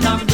Panamá.